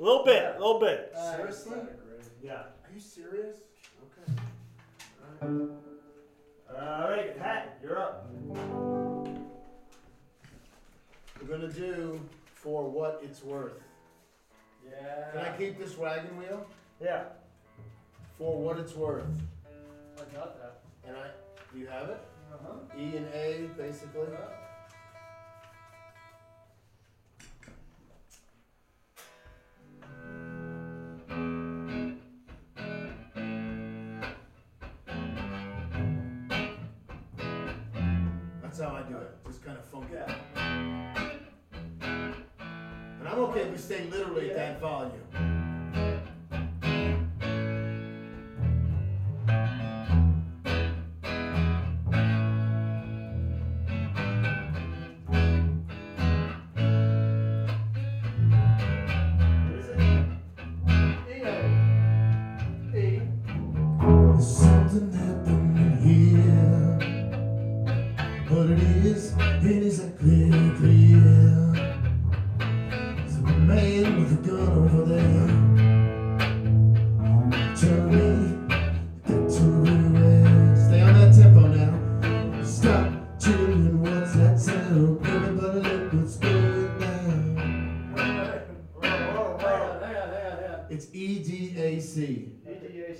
A little bit, a little bit. Seriously? Yeah. Are you serious? Okay. All right, Pat, you're up. We're gonna do for what it's worth. Yeah. Can I keep this wagon wheel? Yeah. For what it's worth. I got that. And I, do you have it? Uh-huh. E and A, basically. That's And I'm okay if we stay literally at that volume.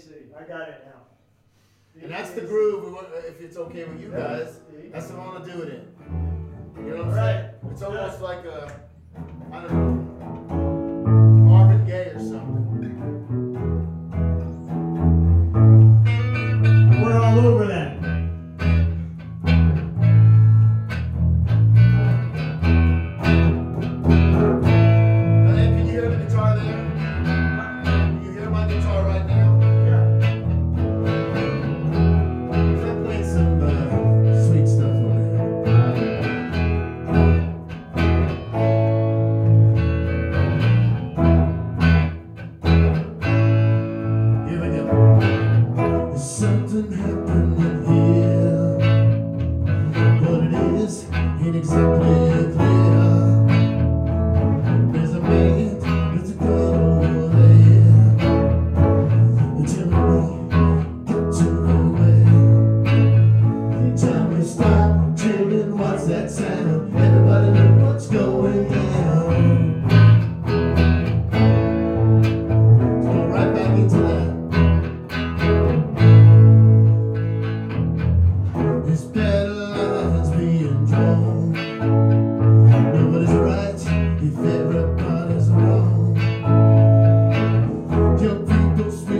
EDAC. I got it now. And that's the groove, we want- uh, if it's okay with you guys. That's the one to do it in. You know what I'm saying? It's almost like a, I don't know, Young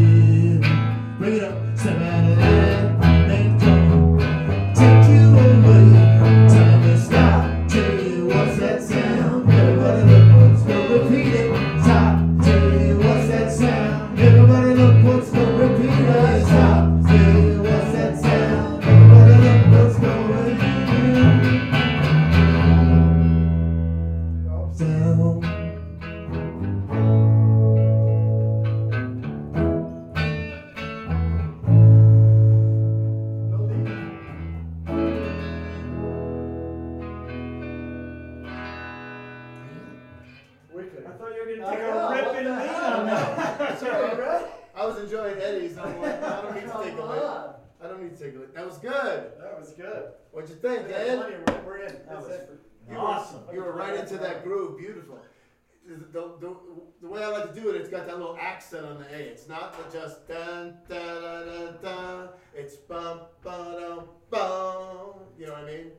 away. Thought you were I gonna take a rip what and lean on that. Sorry, right? I was enjoying Eddie's. I'm like, I don't need to take a Come lick. I don't need to take a lick. That was good. That was good. What'd you think, We got plenty, we're- We're in. That was it. You were- Awesome. You were right into that groove. Beautiful. The, the, the, the way I like to do it, it's got that little accent on the A. It's not just dun da da da da. It's bum ba dum bum. You know what I mean?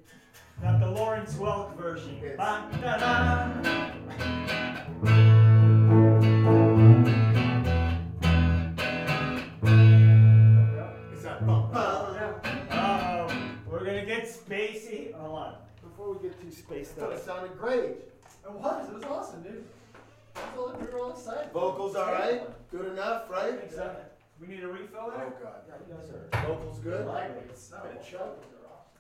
Not the Lawrence Welk version. Yes. Ba-da-da. Yeah. It's that bum bum. Oh, we're gonna get spacey. Hold on. Before we get too I spaced out. it sounded great. It was. It was awesome, dude. All- We were all excited. Vocals all right? Good enough, right? Exactly. We need a refill Oh? God. Yeah, you guys are. Vocals I good. like it. It's not a choke. They're awesome.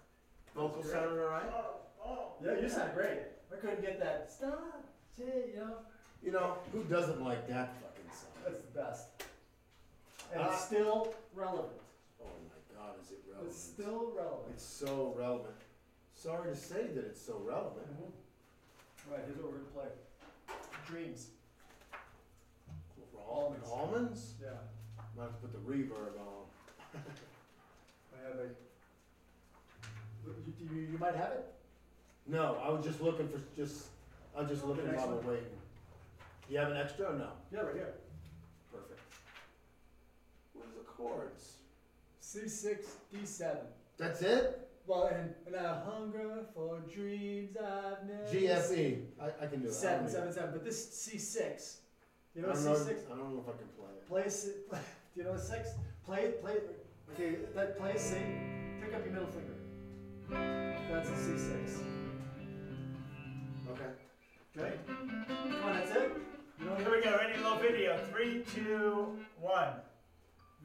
Vocals sounding all right. Oh, oh. Yeah, you sound great. I couldn't get that. Stop. Gee, you know. You know who doesn't like that fucking song? That's the best. And Uh, it's still relevant. Oh my God, is it relevant? It's still relevant. It's so relevant. Sorry to say that it's so relevant. Mhm. Right, here's what we're gonna play. Dreams. Allmans. Allmans? Yeah. i might have to put the reverb on. I have a. You, you, you might have it? No, I was just looking for just. I was just looking next while one? we're waiting. You have an extra or no? Yeah, right here. Perfect. Where's the chords? C six, D seven. That's it? Well, and, and I hunger for dreams I've never GFE. seen. I, I can do it. I Seven, seven, seven. But this C six. You I know don't C know, six? I don't know if I can play it. Play C. Do you know six? Play play. Okay, that play C. Pick up your middle finger. That's a C six. Okay. Okay. Come on, that's it. Here we go. Ready? Little video. Three, two, one.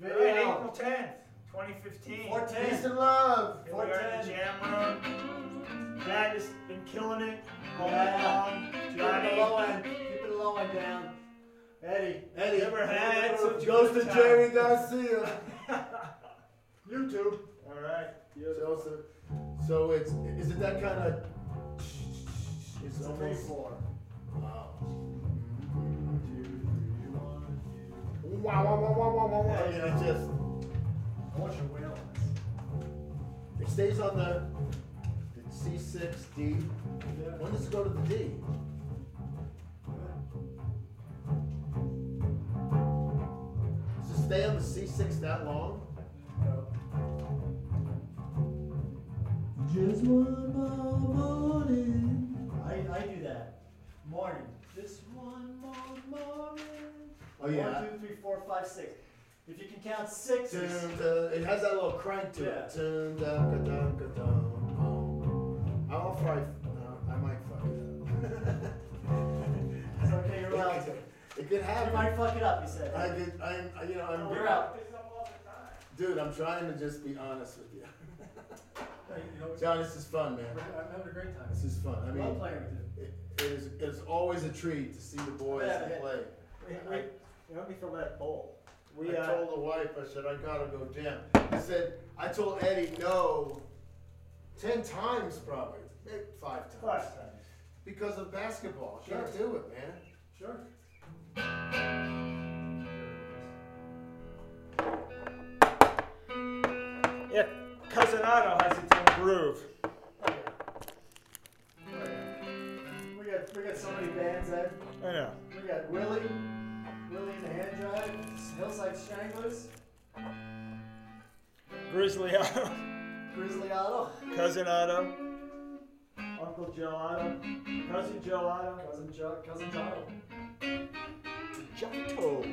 Video. Alright, April 10th, 2015. Four Peace and love. Here we are in the jam room. Dad has been killing it all Yeah. night long. Keep Johnny. the low end. Keep the low end down. Eddie. Eddie. Never had such Goes to. Jerry Garcia. YouTube. All right. Joseph. So it's is it that kind of? It's It's three almost. four. Wow. One, two, three, one, two. Wow, wow, wow, wow, wow, wow, wow. I mean, it just I want you to wail on this. it stays on the, the C6 D. Yeah. When does it go to the D? Does it stay on the C6 that long? No. Just one more morning. I, I do that. Morning. Just one more morning. Oh yeah. One, two, three, four, five, six. If you can count six, Dun, dun, it has that little crank to Yeah. it. Dun, dun, dun, dun, dun, dun. I'll fry. Uh, I might fuck it up. it's okay, you're allowed to. It could happen. You might fuck it up, you said. I could. I'm. I- You know. I'm. You're out. Dude, I'm trying to just be honest with you. John, this is fun, man. I'm having a great time. This is fun. I I love mean, playing with you. it, it is. It is always a treat to see the boys Yeah, yeah. play. Let me fill that bowl. We, I uh, told the wife, I said, I gotta go jam. I said, I told Eddie no ten times probably, maybe five times. Five times. Because of basketball. Sure. Can't do it, man. Sure. Yeah, Cousin Otto has its own groove. Oh, yeah. We got we got so many bands, Ed. I know. We got Willie, Willie and the Hand Drive, Hillside Stranglers, Grizzly Otto, Grizzly Otto, Cousin Otto, Uncle Joe Otto, Cousin Joe Otto, Cousin Joe, Cousin Otto. Giotto.